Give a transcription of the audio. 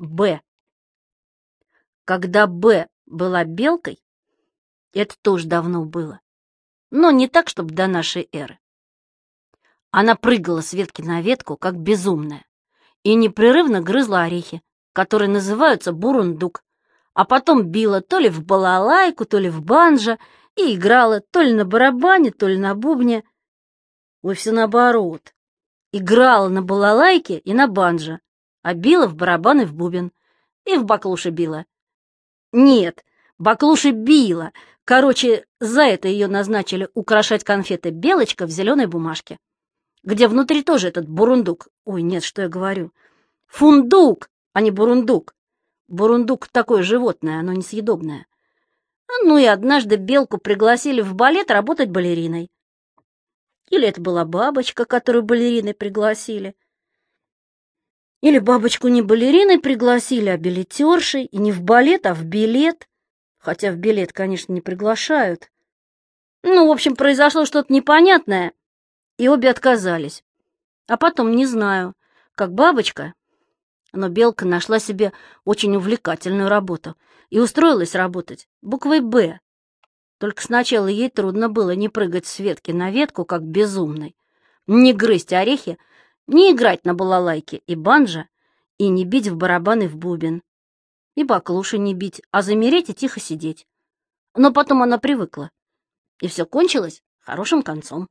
Б. Когда Б была белкой, это тоже давно было, но не так, чтобы до нашей эры. Она прыгала с ветки на ветку, как безумная, и непрерывно грызла орехи, которые называются бурундук, а потом била то ли в балалайку, то ли в банджо и играла то ли на барабане, то ли на бубне. Ой, все наоборот. Играла на балалайке и на банджо, а била в барабан и в бубен. И в баклуши била. Нет, баклуши била. Короче, за это ее назначили украшать конфеты «Белочка» в зеленой бумажке, где внутри тоже этот бурундук. Ой, нет, что я говорю. Фундук, а не бурундук. Бурундук — такое животное, оно несъедобное. Ну и однажды Белку пригласили в балет работать балериной. Или это была бабочка, которую балериной пригласили. Или бабочку не балериной пригласили, а билетершей, и не в балет, а в билет. Хотя в билет, конечно, не приглашают. Ну, в общем, произошло что-то непонятное, и обе отказались. А потом, не знаю, как бабочка, но Белка нашла себе очень увлекательную работу и устроилась работать буквой «Б». Только сначала ей трудно было не прыгать с ветки на ветку, как безумной, не грызть орехи, не играть на балалайке и банджо, и не бить в барабаны в бубен, и баклуши не бить, а замереть и тихо сидеть. Но потом она привыкла, и все кончилось хорошим концом.